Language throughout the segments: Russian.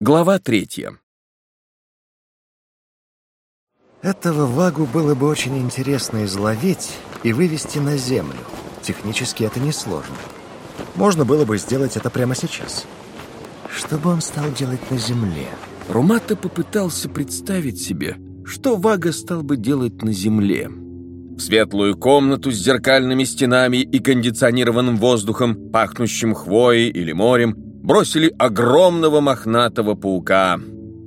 Глава третья. Этого вагу было бы очень интересно изловить и вывести на землю. Технически это несложно. Можно было бы сделать это прямо сейчас. Что бы он стал делать на земле? Румата попытался представить себе, что Вага стал бы делать на земле. В светлую комнату с зеркальными стенами и кондиционированным воздухом, пахнущим хвоей или морем, бросили огромного мохнатого паука.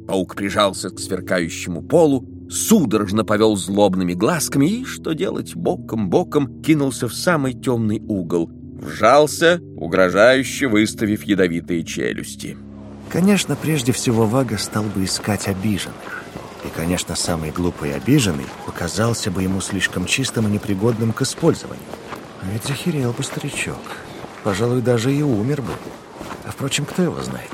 Паук прижался к сверкающему полу, судорожно повел злобными глазками и, что делать, боком-боком кинулся в самый темный угол. Вжался, угрожающе выставив ядовитые челюсти. Конечно, прежде всего Вага стал бы искать обиженных. И, конечно, самый глупый обиженный показался бы ему слишком чистым и непригодным к использованию. А ведь захерел бы старичок. Пожалуй, даже и умер бы. А впрочем, кто его знает?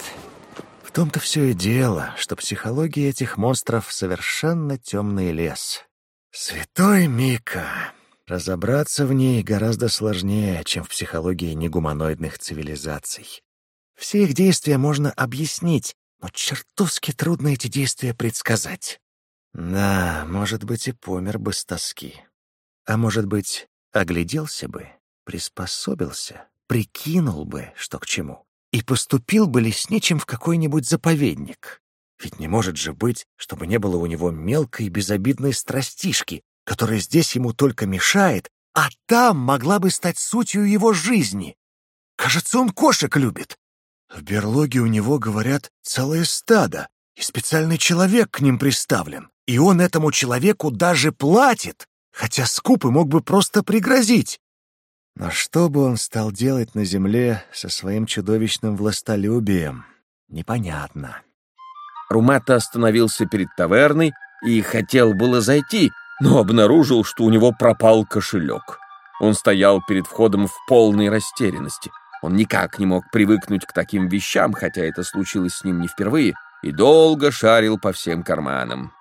В том-то все и дело, что психология этих монстров совершенно темный лес. Святой Мика! Разобраться в ней гораздо сложнее, чем в психологии негуманоидных цивилизаций. Все их действия можно объяснить, но чертовски трудно эти действия предсказать. Да, может быть, и помер бы с тоски. А может быть, огляделся бы, приспособился, прикинул бы, что к чему и поступил бы лесничим в какой-нибудь заповедник. Ведь не может же быть, чтобы не было у него мелкой безобидной страстишки, которая здесь ему только мешает, а там могла бы стать сутью его жизни. Кажется, он кошек любит. В берлоге у него, говорят, целое стадо, и специальный человек к ним приставлен. И он этому человеку даже платит, хотя скуп и мог бы просто пригрозить. Но что бы он стал делать на земле со своим чудовищным властолюбием, непонятно. Румата остановился перед таверной и хотел было зайти, но обнаружил, что у него пропал кошелек. Он стоял перед входом в полной растерянности. Он никак не мог привыкнуть к таким вещам, хотя это случилось с ним не впервые, и долго шарил по всем карманам.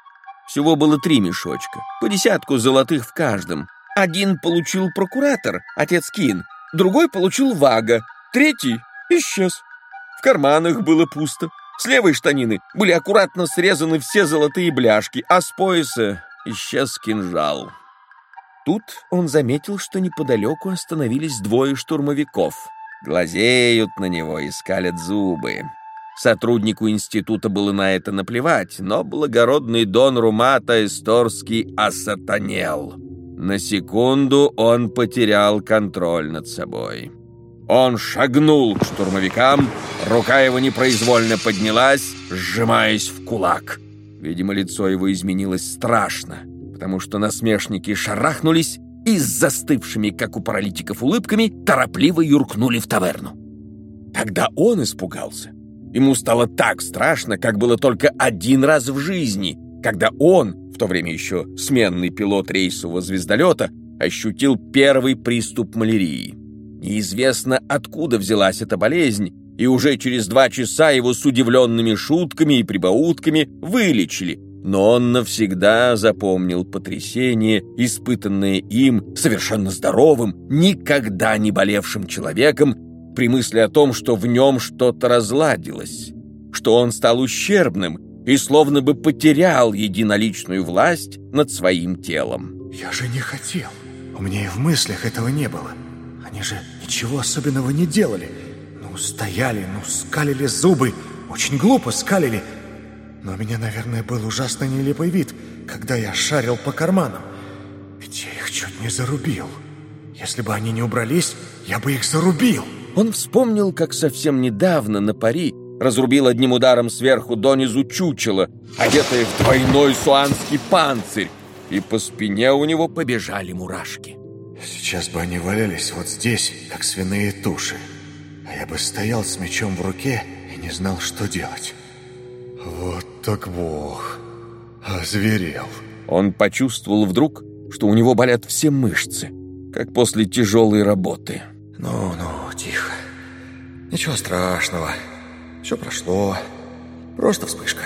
Всего было три мешочка, по десятку золотых в каждом, один получил прокуратор, отец Кин, другой получил Вага, третий исчез. В карманах было пусто. С левой штанины были аккуратно срезаны все золотые бляшки, а с пояса исчез кинжал. Тут он заметил, что неподалеку остановились двое штурмовиков. Глазеют на него и скалят зубы. Сотруднику института было на это наплевать, но благородный Дон Румата Эсторский осатанел. На секунду он потерял контроль над собой. Он шагнул к штурмовикам, рука его непроизвольно поднялась, сжимаясь в кулак. Видимо, лицо его изменилось страшно, потому что насмешники шарахнулись и с застывшими, как у паралитиков, улыбками торопливо юркнули в таверну. Тогда он испугался. Ему стало так страшно, как было только один раз в жизни, когда он, в то время еще сменный пилот рейсового звездолета, ощутил первый приступ малярии. Неизвестно, откуда взялась эта болезнь, и уже через два часа его с удивленными шутками и прибаутками вылечили, но он навсегда запомнил потрясение, испытанное им, совершенно здоровым, никогда не болевшим человеком, при мысли о том, что в нем что-то разладилось, что он стал ущербным и словно бы потерял единоличную власть над своим телом. «Я же не хотел. У меня и в мыслях этого не было. Они же ничего особенного не делали. Ну, стояли, ну, скалили зубы. Очень глупо скалили. Но у меня, наверное, был ужасно нелепый вид, когда я шарил по карманам. Ведь я их чуть не зарубил. Если бы они не убрались, я бы их зарубил». Он вспомнил, как совсем недавно на пари разрубил одним ударом сверху донизу чучело, одетое в двойной суанский панцирь, и по спине у него побежали мурашки. Сейчас бы они валялись вот здесь, как свиные туши, а я бы стоял с мечом в руке и не знал, что делать. Вот так бог, озверел. Он почувствовал вдруг, что у него болят все мышцы, как после тяжелой работы. Ну-ну, тихо. Ничего страшного. Все прошло. Просто вспышка.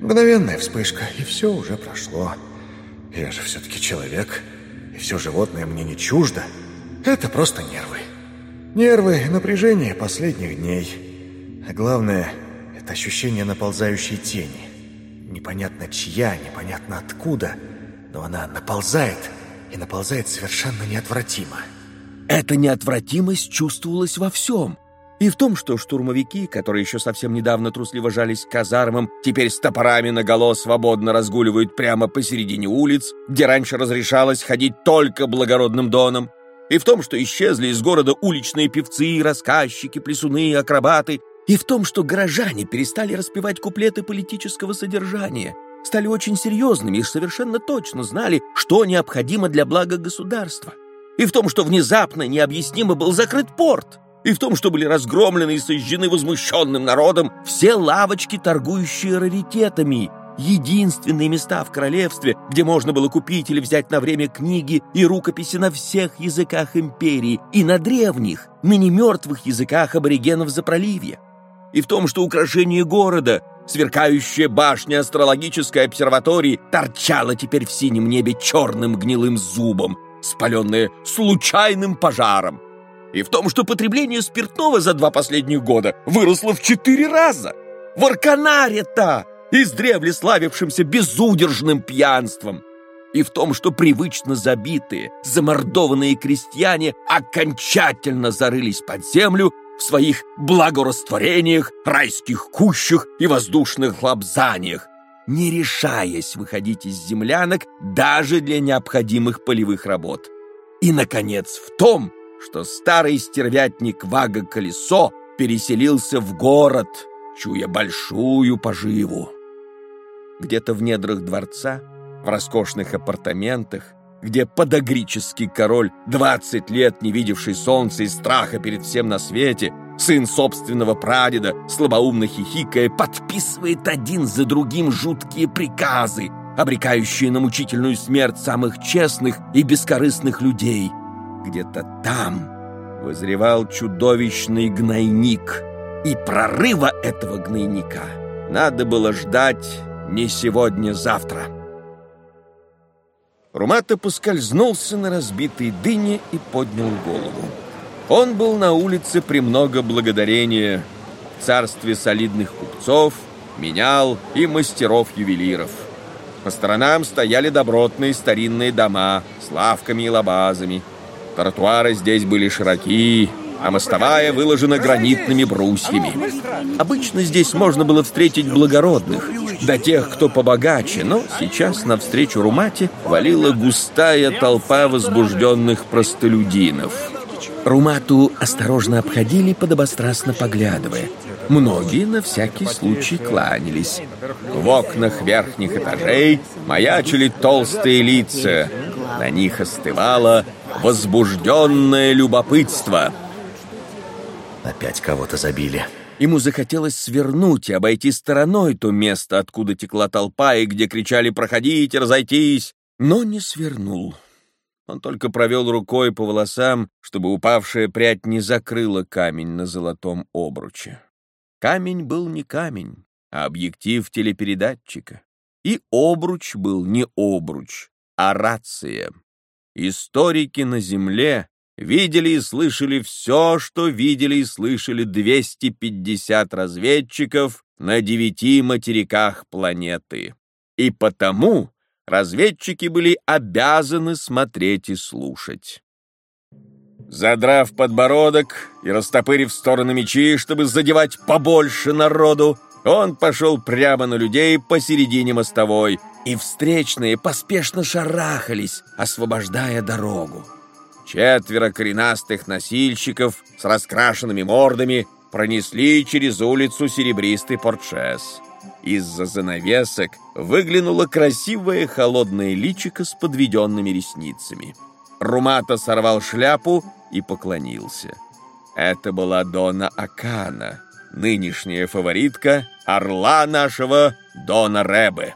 Мгновенная вспышка, и все уже прошло. Я же все-таки человек, и все животное мне не чуждо. Это просто нервы. Нервы, напряжение последних дней. А главное, Это ощущение наползающей тени. Непонятно чья, непонятно откуда, но она наползает, и наползает совершенно неотвратимо. Эта неотвратимость чувствовалась во всем. И в том, что штурмовики, которые еще совсем недавно трусливо жались казармам, теперь с топорами наголо свободно разгуливают прямо посередине улиц, где раньше разрешалось ходить только благородным доном. И в том, что исчезли из города уличные певцы, рассказчики, плясуны, акробаты. И в том, что горожане перестали распевать куплеты политического содержания, стали очень серьезными и совершенно точно знали, что необходимо для блага государства. И в том, что внезапно необъяснимо был закрыт порт – и в том, что были разгромлены и сожжены возмущенным народом все лавочки, торгующие раритетами, единственные места в королевстве, где можно было купить или взять на время книги и рукописи на всех языках империи и на древних, ныне мертвых языках аборигенов Запроливья. И в том, что украшение города, сверкающая башня астрологической обсерватории, торчала теперь в синем небе черным гнилым зубом, спаленная случайным пожаром и в том, что потребление спиртного за два последних года выросло в четыре раза. В Арканаре-то, издревле славившимся безудержным пьянством. И в том, что привычно забитые, замордованные крестьяне окончательно зарылись под землю в своих благорастворениях, райских кущах и воздушных лапзаниях, не решаясь выходить из землянок даже для необходимых полевых работ. И, наконец, в том, что старый стервятник Вага Колесо переселился в город, чуя большую поживу. Где-то в недрах дворца, в роскошных апартаментах, где подогрический король, двадцать лет не видевший солнца и страха перед всем на свете, сын собственного прадеда, слабоумно хихикая, подписывает один за другим жуткие приказы, обрекающие на мучительную смерть самых честных и бескорыстных людей — где-то там возревал чудовищный гнойник, и прорыва этого гнойника надо было ждать не сегодня-завтра. Румата поскользнулся на разбитой дыне и поднял голову. Он был на улице премного благодарения в царстве солидных купцов, менял и мастеров-ювелиров. По сторонам стояли добротные старинные дома с лавками и лабазами – Тротуары здесь были широки, а мостовая выложена гранитными брусьями. Обычно здесь можно было встретить благородных, да тех, кто побогаче, но сейчас навстречу Румате валила густая толпа возбужденных простолюдинов. Румату осторожно обходили, подобострастно поглядывая. Многие на всякий случай кланялись. В окнах верхних этажей маячили толстые лица. На них остывало возбужденное любопытство. Опять кого-то забили. Ему захотелось свернуть и обойти стороной то место, откуда текла толпа и где кричали «Проходите, разойтись!», но не свернул. Он только провел рукой по волосам, чтобы упавшая прядь не закрыла камень на золотом обруче. Камень был не камень, а объектив телепередатчика. И обруч был не обруч, а рация. Историки на Земле видели и слышали все, что видели и слышали 250 разведчиков на девяти материках планеты. И потому разведчики были обязаны смотреть и слушать. Задрав подбородок и растопырив стороны мечи, чтобы задевать побольше народу, он пошел прямо на людей посередине мостовой, и встречные поспешно шарахались, освобождая дорогу. Четверо коренастых носильщиков с раскрашенными мордами пронесли через улицу серебристый портшес. Из-за занавесок выглянуло красивое холодное личико с подведенными ресницами. Румата сорвал шляпу и поклонился. Это была Дона Акана, нынешняя фаворитка орла нашего Дона Ребе.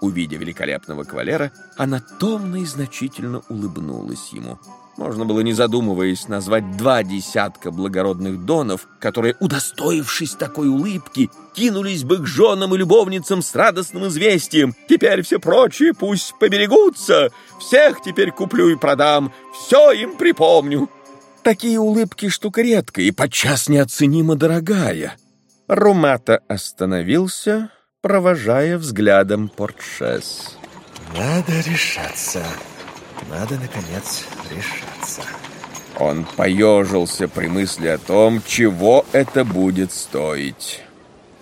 Увидя великолепного кавалера, она томно и значительно улыбнулась ему. Можно было, не задумываясь, назвать два десятка благородных донов, которые, удостоившись такой улыбки, кинулись бы к женам и любовницам с радостным известием. «Теперь все прочие пусть поберегутся! Всех теперь куплю и продам, все им припомню!» Такие улыбки штука редкая и подчас неоценимо дорогая. Румата остановился, провожая взглядом портшес. Надо решаться. Надо, наконец, решаться. Он поежился при мысли о том, чего это будет стоить.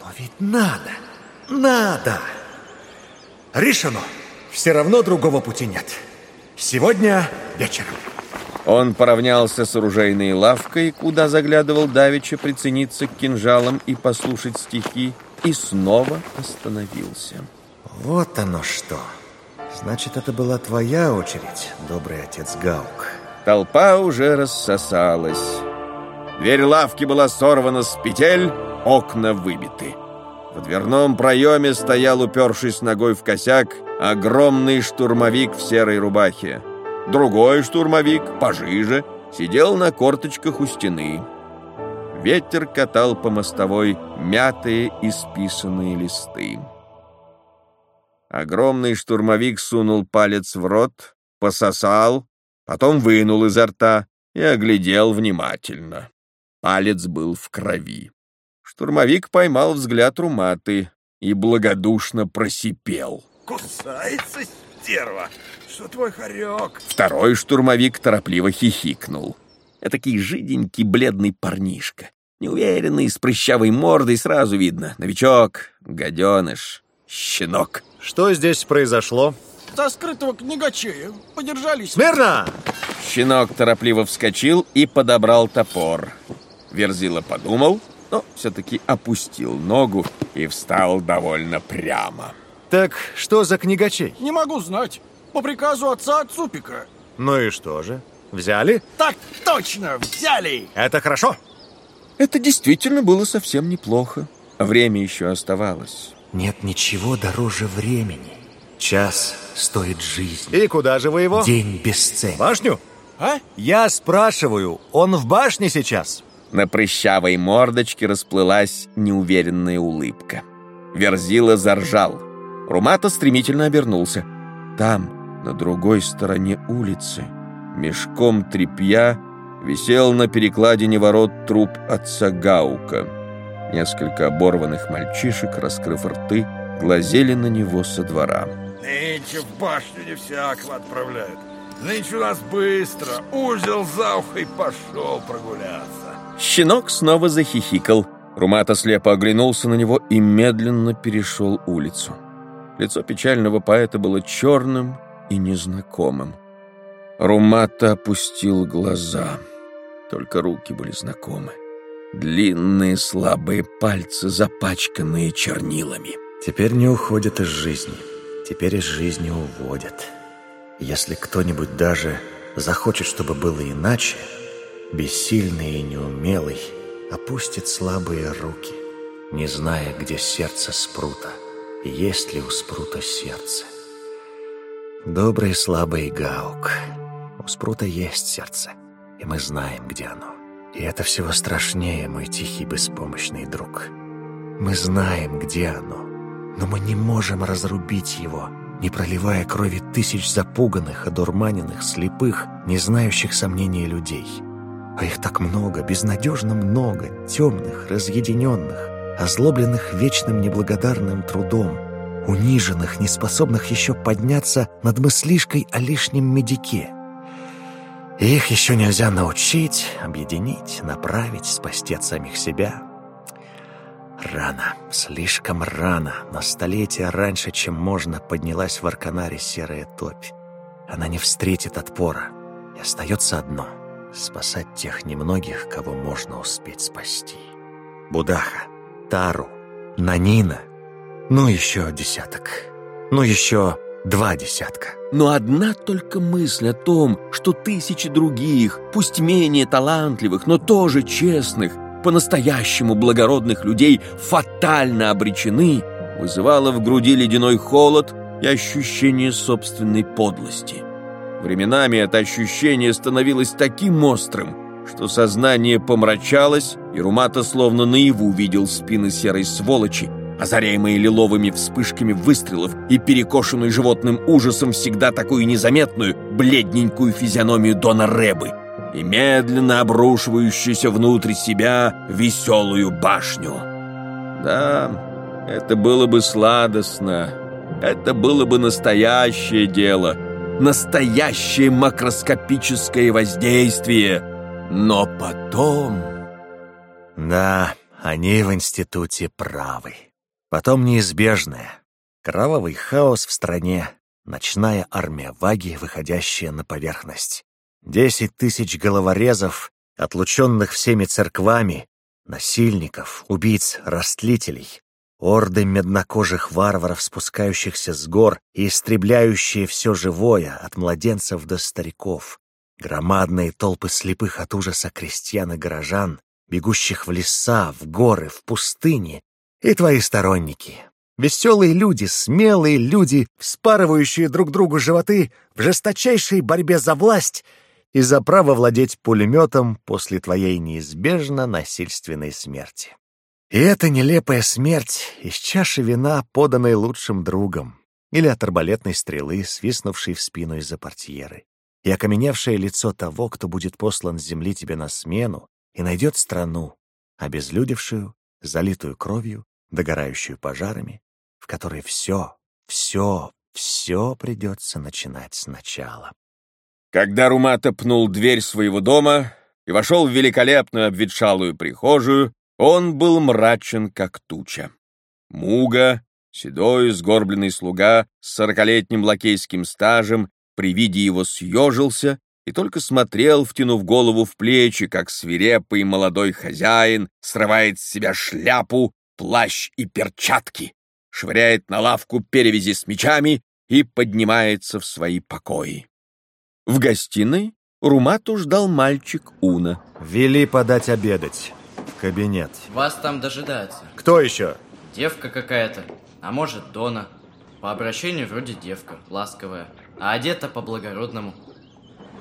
Но ведь надо, надо. Решено. Все равно другого пути нет. Сегодня вечером. Он поравнялся с оружейной лавкой, куда заглядывал Давича прицениться к кинжалам и послушать стихи, и снова остановился. Вот оно что. Значит, это была твоя очередь, добрый отец Гаук. Толпа уже рассосалась. Дверь лавки была сорвана с петель, окна выбиты. В дверном проеме стоял, упершись ногой в косяк, огромный штурмовик в серой рубахе. Другой штурмовик, пожиже, сидел на корточках у стены. Ветер катал по мостовой мятые и списанные листы. Огромный штурмовик сунул палец в рот, пососал, потом вынул изо рта и оглядел внимательно. Палец был в крови. Штурмовик поймал взгляд Руматы и благодушно просипел. «Кусается стерва! Что твой хорек?» Второй штурмовик торопливо хихикнул. Этакий жиденький бледный парнишка. Неуверенный, с прыщавой мордой, сразу видно. Новичок, гаденыш, щенок. Что здесь произошло? За скрытого книгачея. Подержались. Смирно! Щенок торопливо вскочил и подобрал топор. Верзила подумал, но все-таки опустил ногу и встал довольно прямо. Так что за книгачей? Не могу знать. По приказу отца Цупика. Ну и что же? Взяли? Так точно, взяли! Это хорошо. Это действительно было совсем неплохо. Время еще оставалось. Нет ничего дороже времени. Час стоит жизни. И куда же вы его? День бесценен. Башню? А? Я спрашиваю, он в башне сейчас? На прыщавой мордочке расплылась неуверенная улыбка. Верзила заржал. Румата стремительно обернулся. Там, на другой стороне улицы, мешком тряпья, висел на перекладине ворот труп отца Гаука. Несколько оборванных мальчишек, раскрыв рты, глазели на него со двора. Нынче в башню не всякого отправляют. Нынче у нас быстро. Узел за ухо и пошел прогуляться. Щенок снова захихикал. Румата слепо оглянулся на него и медленно перешел улицу. Лицо печального поэта было черным и незнакомым. Румата опустил глаза. Только руки были знакомы. Длинные слабые пальцы, запачканные чернилами. Теперь не уходят из жизни. Теперь из жизни уводят. Если кто-нибудь даже захочет, чтобы было иначе, бессильный и неумелый опустит слабые руки, не зная, где сердце спрута, есть ли у спрута сердце. Добрый слабый Гаук, у спрута есть сердце, и мы знаем, где оно. И это всего страшнее, мой тихий беспомощный друг. Мы знаем, где оно, но мы не можем разрубить его, не проливая крови тысяч запуганных, одурманенных, слепых, не знающих сомнений людей. А их так много, безнадежно много, темных, разъединенных, озлобленных вечным неблагодарным трудом, униженных, неспособных еще подняться над мыслишкой о лишнем медике — их еще нельзя научить, объединить, направить, спасти от самих себя. Рано, слишком рано, на столетия раньше, чем можно, поднялась в Арканаре серая топь. Она не встретит отпора, и остается одно — спасать тех немногих, кого можно успеть спасти. Будаха, Тару, Нанина, ну еще десяток, ну еще два десятка. Но одна только мысль о том, что тысячи других, пусть менее талантливых, но тоже честных, по-настоящему благородных людей фатально обречены, вызывала в груди ледяной холод и ощущение собственной подлости. Временами это ощущение становилось таким острым, что сознание помрачалось, и Румата словно наяву видел спины серой сволочи, озаряемые лиловыми вспышками выстрелов и перекошенную животным ужасом всегда такую незаметную, бледненькую физиономию Дона Рэбы и медленно обрушивающуюся внутрь себя веселую башню. Да, это было бы сладостно. Это было бы настоящее дело. Настоящее макроскопическое воздействие. Но потом... Да, они в институте правы. Потом неизбежное. Кровавый хаос в стране, ночная армия Ваги, выходящая на поверхность. Десять тысяч головорезов, отлученных всеми церквами, насильников, убийц, растлителей, орды меднокожих варваров, спускающихся с гор и истребляющие все живое, от младенцев до стариков, громадные толпы слепых от ужаса крестьян и горожан, бегущих в леса, в горы, в пустыни, и твои сторонники, Веселые люди, смелые люди, вспарывающие друг другу животы в жесточайшей борьбе за власть и за право владеть пулеметом после твоей неизбежно насильственной смерти. И эта нелепая смерть из чаши вина, поданной лучшим другом, или от арбалетной стрелы, свистнувшей в спину из-за портьеры, и окаменевшее лицо того, кто будет послан с земли тебе на смену и найдет страну, обезлюдевшую, залитую кровью, догорающую пожарами, в которой все, все, все придется начинать сначала. Когда Румата пнул дверь своего дома и вошел в великолепную обветшалую прихожую, он был мрачен, как туча. Муга, седой, сгорбленный слуга с сорокалетним лакейским стажем, при виде его съежился и только смотрел, втянув голову в плечи, как свирепый молодой хозяин срывает с себя шляпу плащ и перчатки, швыряет на лавку перевязи с мечами и поднимается в свои покои. В гостиной Румату ждал мальчик Уна. «Вели подать обедать. В кабинет». Вас там дожидаются. «Кто еще?» Девка какая-то. А может, Дона. По обращению вроде девка, ласковая. А одета по-благородному.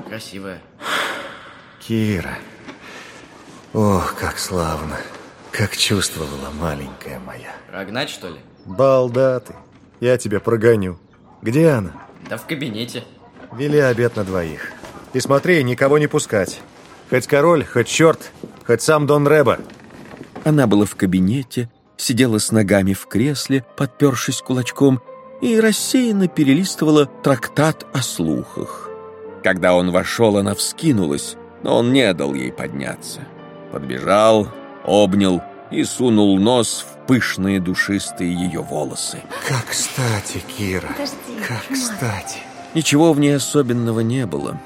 Красивая. «Кира. Ох, как славно. Как чувствовала маленькая моя. Прогнать, что ли? Балда ты. Я тебя прогоню. Где она? Да в кабинете. Вели обед на двоих. И смотри, никого не пускать. Хоть король, хоть черт, хоть сам Дон Реба. Она была в кабинете, сидела с ногами в кресле, подпершись кулачком, и рассеянно перелистывала трактат о слухах. Когда он вошел, она вскинулась, но он не дал ей подняться. Подбежал, обнял и сунул нос в пышные душистые ее волосы. Как кстати, Кира. Подожди, как кстати. Ничего в ней особенного не было.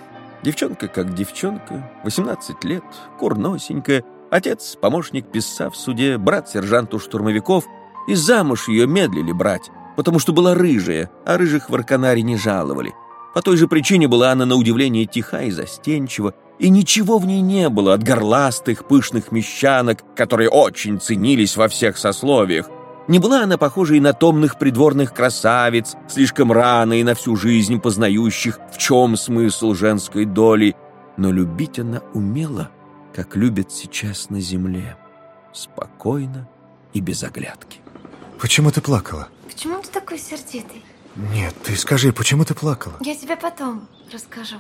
Девчонка как девчонка, 18 лет, курносенькая, отец, помощник писца в суде, брат сержанту штурмовиков, и замуж ее медлили брать, потому что была рыжая, а рыжих в Арканаре не жаловали. По той же причине была она на удивление тиха и застенчива, и ничего в ней не было от горластых, пышных мещанок, которые очень ценились во всех сословиях. Не была она похожа и на томных придворных красавиц, слишком рано и на всю жизнь познающих, в чем смысл женской доли. Но любить она умела, как любят сейчас на земле, спокойно и без оглядки. Почему ты плакала? Почему ты такой сердитый? Нет, ты скажи, почему ты плакала? Я тебе потом расскажу.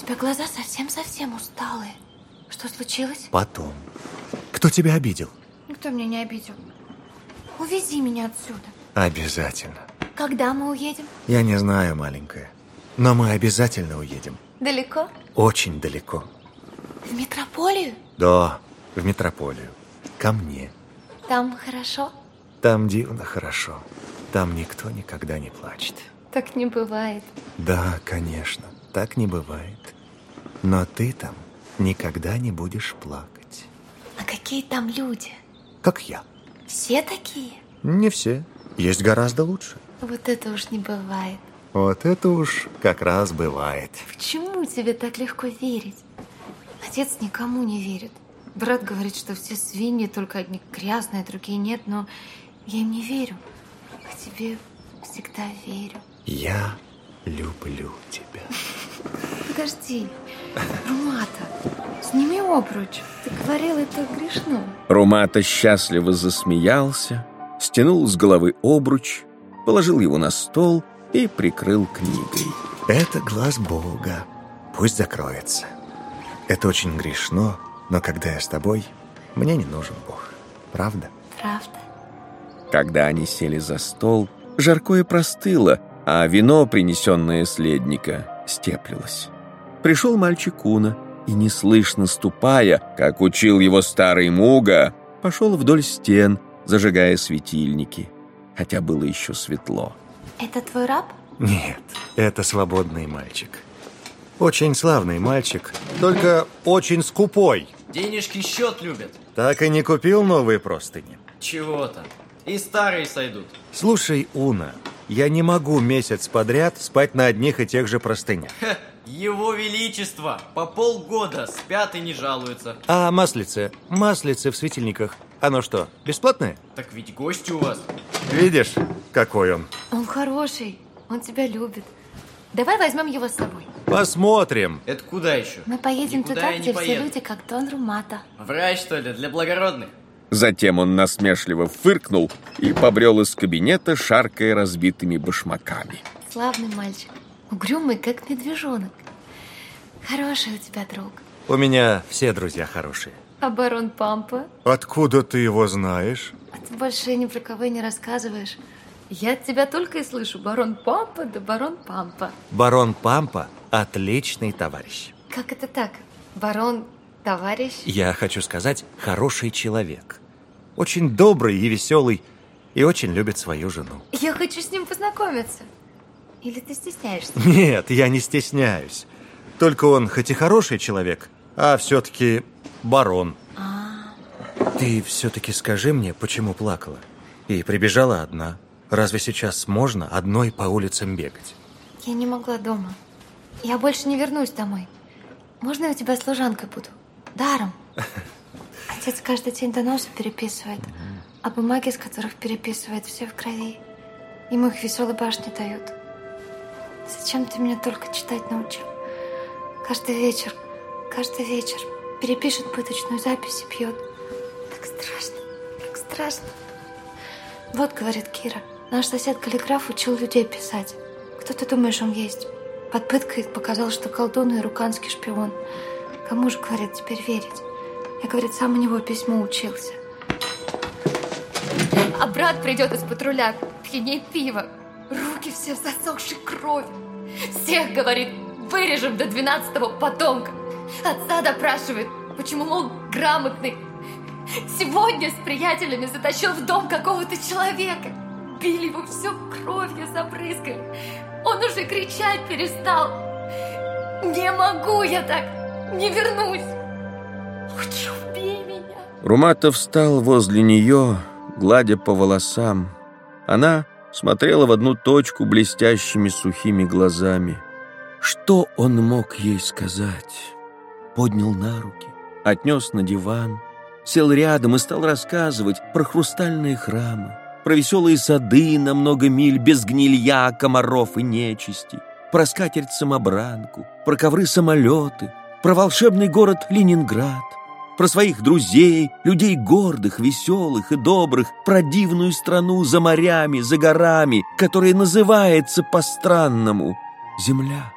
У тебя глаза совсем-совсем усталые. Что случилось? Потом. Кто тебя обидел? Никто меня не обидел. Увези меня отсюда. Обязательно. Когда мы уедем? Я не знаю, маленькая. Но мы обязательно уедем. Далеко? Очень далеко. В метрополию? Да, в метрополию. Ко мне. Там хорошо? Там дивно хорошо. Там никто никогда не плачет. Так не бывает. Да, конечно, так не бывает. Но ты там никогда не будешь плакать. А какие там люди? Как я. Все такие? Не все. Есть гораздо лучше. Вот это уж не бывает. Вот это уж как раз бывает. Почему тебе так легко верить? Отец никому не верит. Брат говорит, что все свиньи, только одни грязные, другие нет, но я им не верю. А тебе всегда верю. Я люблю тебя. Подожди, Румата, сними обруч. Ты говорил, это грешно. Румата счастливо засмеялся, стянул с головы обруч, положил его на стол и прикрыл книгой. Это глаз Бога. Пусть закроется. Это очень грешно, но когда я с тобой, мне не нужен Бог. Правда? Правда? Когда они сели за стол, жаркое простыло, а вино, принесенное следника, степлилось. Пришел мальчик Уна и, неслышно ступая, как учил его старый Муга, пошел вдоль стен, зажигая светильники, хотя было еще светло. Это твой раб? Нет, это свободный мальчик. Очень славный мальчик, только очень скупой. Денежки счет любят. Так и не купил новые простыни. Чего-то. И старые сойдут. Слушай, Уна, я не могу месяц подряд спать на одних и тех же простынях. Ха, его Величество по полгода спят и не жалуются. А маслице? Маслице в светильниках. Оно что, бесплатное? Так ведь гости у вас. Видишь, какой он? Он хороший, он тебя любит. Давай возьмем его с собой. Посмотрим. Это куда еще? Мы поедем Никуда туда, где все поеду. люди, как Дон Румата. Врач, что ли, для благородных? Затем он насмешливо фыркнул и побрел из кабинета, шаркая разбитыми башмаками. Славный мальчик. Угрюмый, как медвежонок. Хороший у тебя друг. У меня все друзья хорошие. А барон Пампа? Откуда ты его знаешь? А ты больше ни про кого не рассказываешь. Я от тебя только и слышу. Барон Пампа да барон Пампа. Барон Пампа – отличный товарищ. Как это так? Барон – товарищ? Я хочу сказать, хороший человек. Очень добрый и веселый, и очень любит свою жену. Я хочу с ним познакомиться. Или ты стесняешься? Нет, я не стесняюсь. Только он хоть и хороший человек, а все-таки барон. Ты все-таки скажи мне, почему плакала? И прибежала одна. Разве сейчас можно одной по улицам бегать? Я не могла дома. Я больше не вернусь домой. Можно я у тебя служанкой буду? Даром. Отец каждый день доносы переписывает, а бумаги, с которых переписывает, все в крови. Ему их веселой башни дают. Зачем ты меня только читать научил? Каждый вечер, каждый вечер перепишет пыточную запись и пьет. Так страшно, так страшно. Вот, говорит Кира, наш сосед каллиграф учил людей писать. Кто ты думаешь, он есть? Под пыткой показал, что колдун и руканский шпион. Кому же, говорит, теперь верить? Я, говорит, сам у него письмо учился. А брат придет из патруля, пьяней пива. Руки все засохшей кровью. Всех, говорит, вырежем до двенадцатого потомка. Отца допрашивает, почему, мол, грамотный. Сегодня с приятелями затащил в дом какого-то человека. Били его все кровью забрызгали. Он уже кричать перестал. Не могу я так, не вернусь. Лучше убей меня. Руматов встал возле нее, гладя по волосам. Она смотрела в одну точку блестящими сухими глазами. Что он мог ей сказать? Поднял на руки, отнес на диван, сел рядом и стал рассказывать про хрустальные храмы, про веселые сады на много миль без гнилья, комаров и нечисти, про скатерть-самобранку, про ковры-самолеты, про волшебный город Ленинград, про своих друзей, людей гордых, веселых и добрых, про дивную страну за морями, за горами, которая называется по-странному «Земля».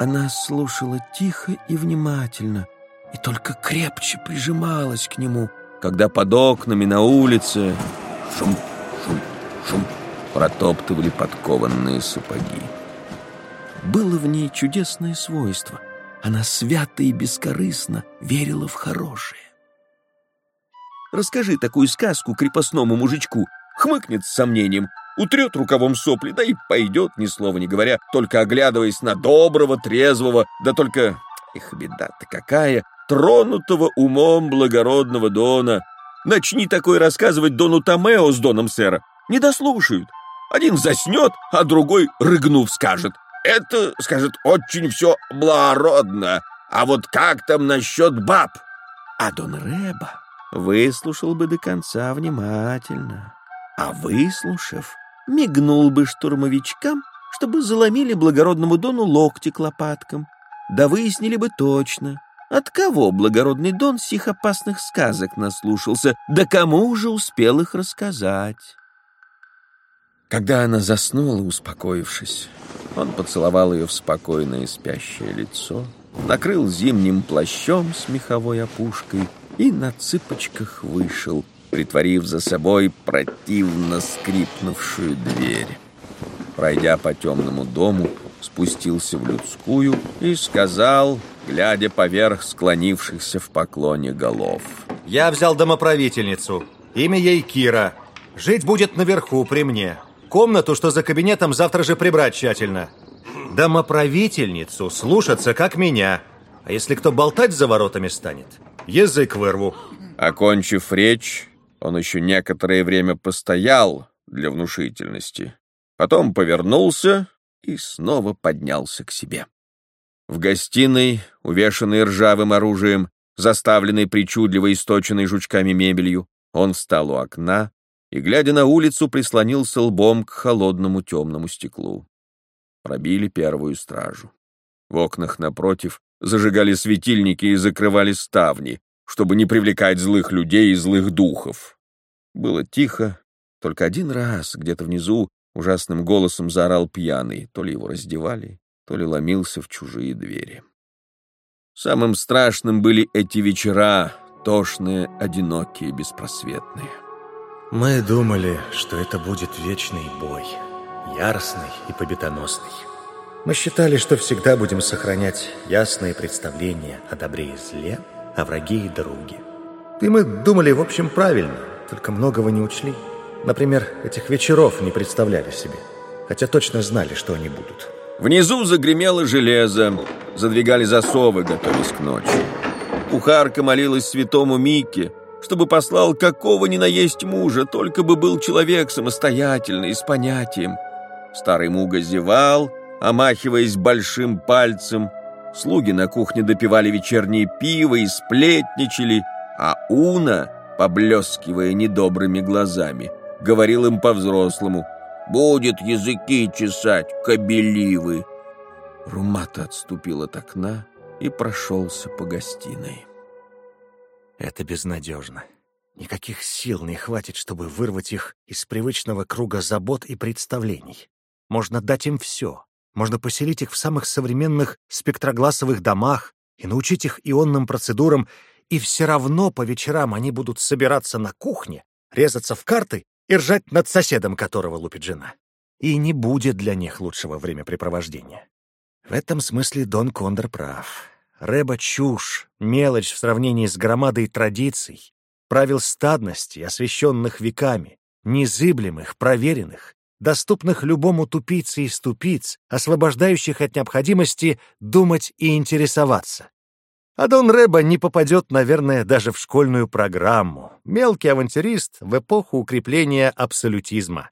Она слушала тихо и внимательно, и только крепче прижималась к нему, когда под окнами на улице шум, шум, шум протоптывали подкованные сапоги. Было в ней чудесное свойство. Она свято и бескорыстно верила в хорошее. Расскажи такую сказку крепостному мужичку, хмыкнет с сомнением, утрет рукавом сопли, да и пойдет, ни слова не говоря, только оглядываясь на доброго, трезвого, да только, их беда-то какая, тронутого умом благородного Дона. Начни такой рассказывать Дону Томео с Доном Сэра. Не дослушают. Один заснет, а другой, рыгнув, скажет. Это, скажет, очень все благородно. А вот как там насчет баб? А Дон Рэба выслушал бы до конца внимательно. А выслушав, мигнул бы штурмовичкам, чтобы заломили благородному Дону локти к лопаткам. Да выяснили бы точно, от кого благородный Дон сих опасных сказок наслушался, да кому же успел их рассказать. Когда она заснула, успокоившись, он поцеловал ее в спокойное спящее лицо, накрыл зимним плащом с меховой опушкой и на цыпочках вышел притворив за собой противно скрипнувшую дверь. Пройдя по темному дому, спустился в людскую и сказал, глядя поверх склонившихся в поклоне голов. «Я взял домоправительницу. Имя ей Кира. Жить будет наверху при мне. Комнату, что за кабинетом, завтра же прибрать тщательно. Домоправительницу слушаться, как меня. А если кто болтать за воротами станет, язык вырву». Окончив речь, он еще некоторое время постоял для внушительности, потом повернулся и снова поднялся к себе. В гостиной, увешанной ржавым оружием, заставленной причудливо источенной жучками мебелью, он встал у окна и, глядя на улицу, прислонился лбом к холодному темному стеклу. Пробили первую стражу. В окнах напротив зажигали светильники и закрывали ставни, чтобы не привлекать злых людей и злых духов. Было тихо, только один раз где-то внизу ужасным голосом заорал пьяный, то ли его раздевали, то ли ломился в чужие двери. Самым страшным были эти вечера, тошные, одинокие, беспросветные. Мы думали, что это будет вечный бой, яростный и победоносный. Мы считали, что всегда будем сохранять ясные представления о добре и зле, о враге и друге. И мы думали, в общем, правильно, только многого не учли. Например, этих вечеров не представляли себе, хотя точно знали, что они будут. Внизу загремело железо, задвигали засовы, готовясь к ночи. Кухарка молилась святому Микке, чтобы послал какого ни наесть мужа, только бы был человек самостоятельный, с понятием. Старый Муга зевал, омахиваясь большим пальцем. Слуги на кухне допивали вечернее пиво и сплетничали, а Уна, поблескивая недобрыми глазами, говорил им по-взрослому «Будет языки чесать, кобеливы!» Румата отступил от окна и прошелся по гостиной. Это безнадежно. Никаких сил не хватит, чтобы вырвать их из привычного круга забот и представлений. Можно дать им все. Можно поселить их в самых современных спектрогласовых домах и научить их ионным процедурам, и все равно по вечерам они будут собираться на кухне, резаться в карты и ржать над соседом, которого лупит жена. И не будет для них лучшего времяпрепровождения. В этом смысле Дон Кондор прав. Рэба — чушь, мелочь в сравнении с громадой традиций, правил стадности, освященных веками, незыблемых, проверенных, доступных любому тупице и ступиц, освобождающих от необходимости думать и интересоваться. А Дон Рэба не попадет, наверное, даже в школьную программу. Мелкий авантюрист в эпоху укрепления абсолютизма.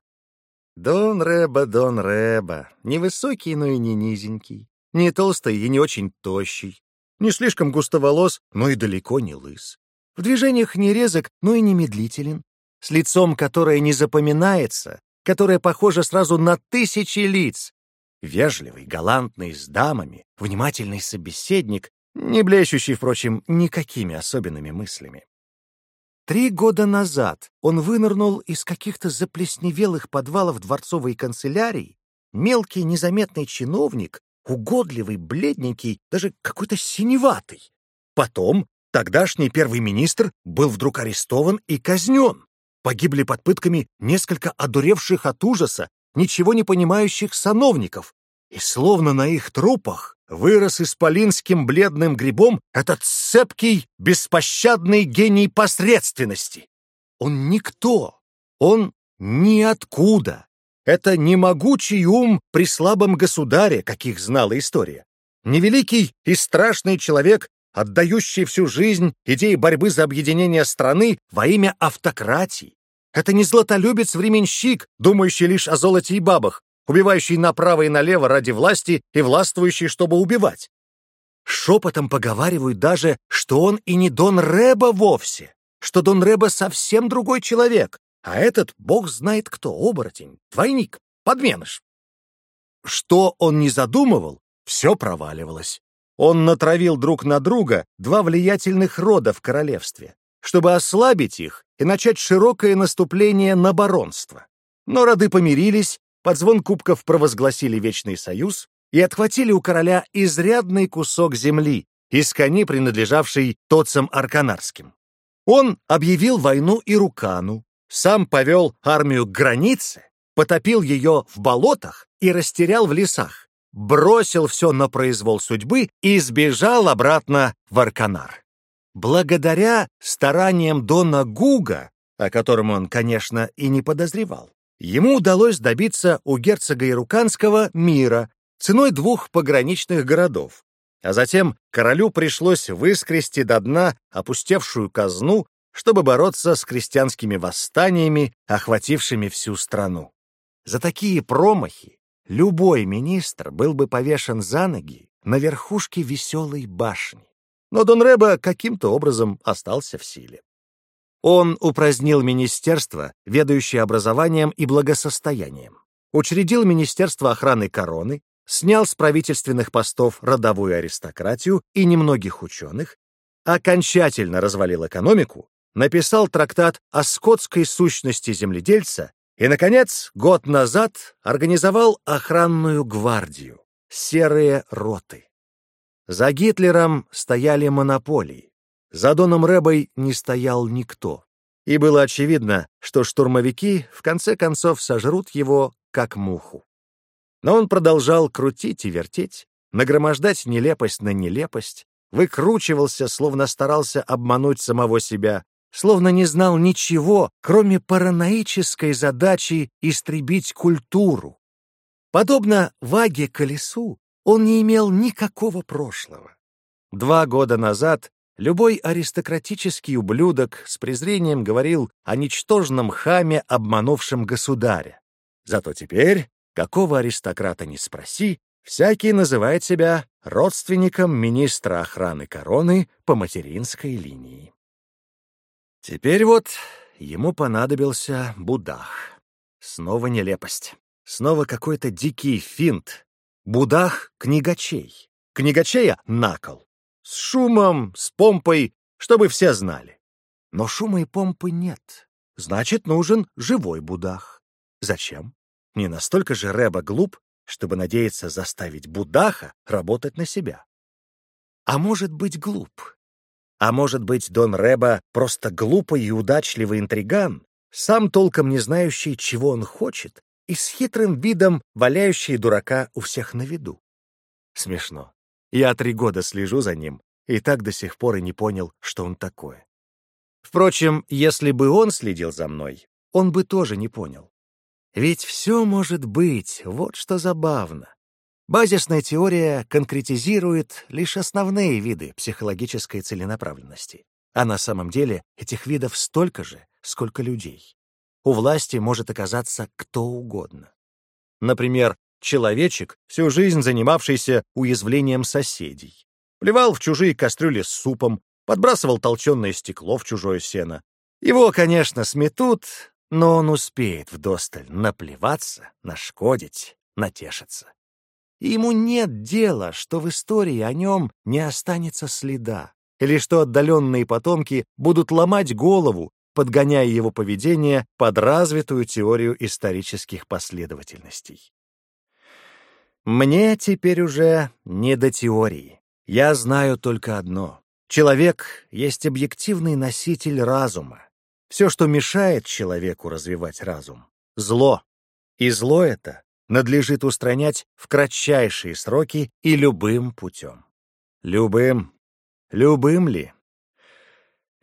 Дон Рэба, Дон Рэба, не высокий, но и не низенький, не толстый и не очень тощий, не слишком густоволос, но и далеко не лыс. В движениях не резок, но и не медлителен. С лицом, которое не запоминается, которое похоже сразу на тысячи лиц. Вежливый, галантный, с дамами, внимательный собеседник, не блещущий, впрочем, никакими особенными мыслями. Три года назад он вынырнул из каких-то заплесневелых подвалов дворцовой канцелярии, мелкий незаметный чиновник, угодливый, бледненький, даже какой-то синеватый. Потом тогдашний первый министр был вдруг арестован и казнен. Погибли под пытками несколько одуревших от ужаса, ничего не понимающих сановников. И словно на их трупах вырос исполинским бледным грибом этот цепкий, беспощадный гений посредственности. Он никто, он ниоткуда. Это не могучий ум при слабом государе, каких знала история. Невеликий и страшный человек, отдающий всю жизнь идее борьбы за объединение страны во имя автократии. Это не златолюбец-временщик, думающий лишь о золоте и бабах, убивающий направо и налево ради власти и властвующий, чтобы убивать. Шепотом поговаривают даже, что он и не Дон Рэба вовсе, что Дон Рэба совсем другой человек, а этот бог знает кто, оборотень, двойник, подменыш. Что он не задумывал, все проваливалось. Он натравил друг на друга два влиятельных рода в королевстве, чтобы ослабить их и начать широкое наступление на баронство. Но роды помирились, под звон кубков провозгласили Вечный Союз и отхватили у короля изрядный кусок земли, из кони, принадлежавший тоцам арканарским. Он объявил войну Ирукану, сам повел армию к границе, потопил ее в болотах и растерял в лесах, бросил все на произвол судьбы и сбежал обратно в Арканар. Благодаря стараниям Дона Гуга, о котором он, конечно, и не подозревал, ему удалось добиться у герцога Ируканского мира ценой двух пограничных городов, а затем королю пришлось выскрести до дна опустевшую казну, чтобы бороться с крестьянскими восстаниями, охватившими всю страну. За такие промахи любой министр был бы повешен за ноги на верхушке веселой башни. Но Дон Рэба каким-то образом остался в силе. Он упразднил министерство, ведающее образованием и благосостоянием, учредил Министерство охраны короны, снял с правительственных постов родовую аристократию и немногих ученых, окончательно развалил экономику, написал трактат о скотской сущности земледельца и, наконец, год назад организовал охранную гвардию — серые роты. За Гитлером стояли монополии, за Доном Рэбой не стоял никто. И было очевидно, что штурмовики в конце концов сожрут его, как муху. Но он продолжал крутить и вертеть, нагромождать нелепость на нелепость, выкручивался, словно старался обмануть самого себя, словно не знал ничего, кроме параноической задачи истребить культуру. Подобно Ваге Колесу, он не имел никакого прошлого. Два года назад любой аристократический ублюдок с презрением говорил о ничтожном хаме, обманувшем государя. Зато теперь Какого аристократа не спроси, всякий называет себя родственником министра охраны короны по материнской линии. Теперь вот ему понадобился Будах. Снова нелепость. Снова какой-то дикий финт. Будах — книгачей. Книгачея — накол. С шумом, с помпой, чтобы все знали. Но шума и помпы нет. Значит, нужен живой Будах. Зачем? Не настолько же Рэба глуп, чтобы надеяться заставить Будаха работать на себя. А может быть, глуп. А может быть, Дон Рэба просто глупый и удачливый интриган, сам толком не знающий, чего он хочет, и с хитрым видом валяющий дурака у всех на виду. Смешно. Я три года слежу за ним, и так до сих пор и не понял, что он такое. Впрочем, если бы он следил за мной, он бы тоже не понял. Ведь все может быть, вот что забавно. Базисная теория конкретизирует лишь основные виды психологической целенаправленности. А на самом деле этих видов столько же, сколько людей. У власти может оказаться кто угодно. Например, человечек, всю жизнь занимавшийся уязвлением соседей. Плевал в чужие кастрюли с супом, подбрасывал толченое стекло в чужое сено. Его, конечно, сметут, но он успеет вдосталь наплеваться, нашкодить, натешиться. И ему нет дела, что в истории о нем не останется следа, или что отдаленные потомки будут ломать голову, подгоняя его поведение под развитую теорию исторических последовательностей. Мне теперь уже не до теории. Я знаю только одно. Человек есть объективный носитель разума, все, что мешает человеку развивать разум — зло. И зло это надлежит устранять в кратчайшие сроки и любым путем. Любым. Любым ли?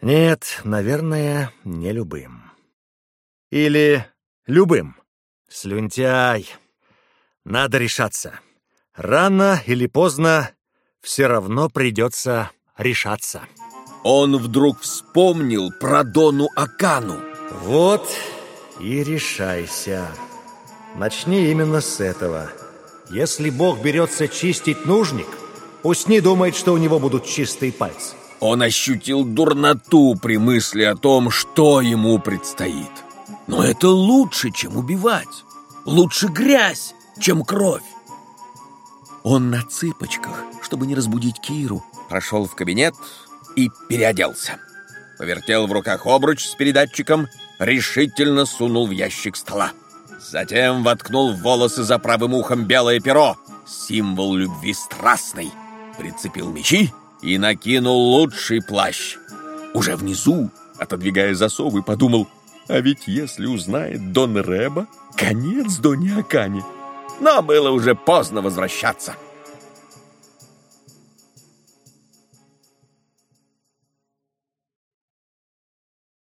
Нет, наверное, не любым. Или любым. Слюнтяй. Надо решаться. Рано или поздно все равно придется решаться. Он вдруг вспомнил про Дону Акану. Вот и решайся. Начни именно с этого. Если Бог берется чистить нужник, пусть не думает, что у него будут чистые пальцы. Он ощутил дурноту при мысли о том, что ему предстоит. Но это лучше, чем убивать. Лучше грязь, чем кровь. Он на цыпочках, чтобы не разбудить Киру, прошел в кабинет, и переоделся. Повертел в руках обруч с передатчиком, решительно сунул в ящик стола. Затем воткнул в волосы за правым ухом белое перо, символ любви страстной, прицепил мечи и накинул лучший плащ. Уже внизу, отодвигая засовы, подумал, а ведь если узнает Дон Рэба, конец Доне Акане. Но было уже поздно возвращаться.